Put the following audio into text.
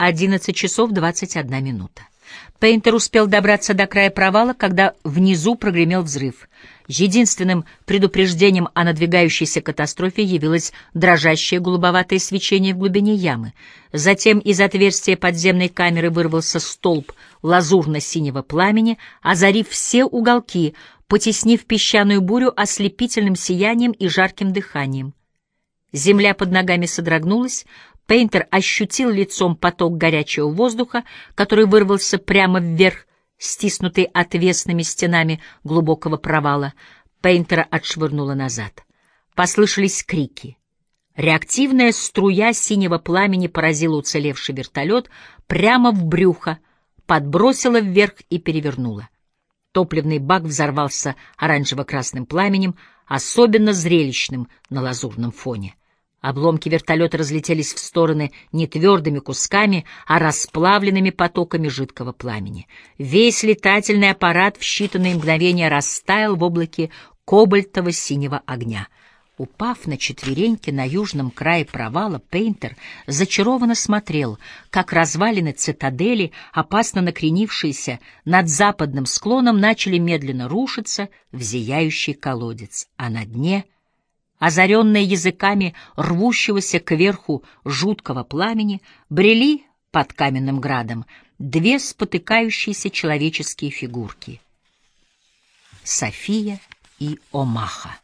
11 часов 21 минута. Пейнтер успел добраться до края провала, когда внизу прогремел взрыв. Единственным предупреждением о надвигающейся катастрофе явилось дрожащее голубоватое свечение в глубине ямы. Затем из отверстия подземной камеры вырвался столб лазурно-синего пламени, озарив все уголки, потеснив песчаную бурю ослепительным сиянием и жарким дыханием. Земля под ногами содрогнулась, Пейнтер ощутил лицом поток горячего воздуха, который вырвался прямо вверх, стиснутый отвесными стенами глубокого провала. Пейнтера отшвырнуло назад. Послышались крики. Реактивная струя синего пламени поразила уцелевший вертолет прямо в брюхо, подбросила вверх и перевернула. Топливный бак взорвался оранжево-красным пламенем, особенно зрелищным на лазурном фоне. Обломки вертолета разлетелись в стороны не твердыми кусками, а расплавленными потоками жидкого пламени. Весь летательный аппарат в считанные мгновения растаял в облаке кобальтово-синего огня. Упав на четвереньки на южном крае провала, Пейнтер зачарованно смотрел, как развалины цитадели, опасно накренившиеся над западным склоном, начали медленно рушиться в зияющий колодец, а на дне — озаренные языками рвущегося кверху жуткого пламени, брели под каменным градом две спотыкающиеся человеческие фигурки — София и Омаха.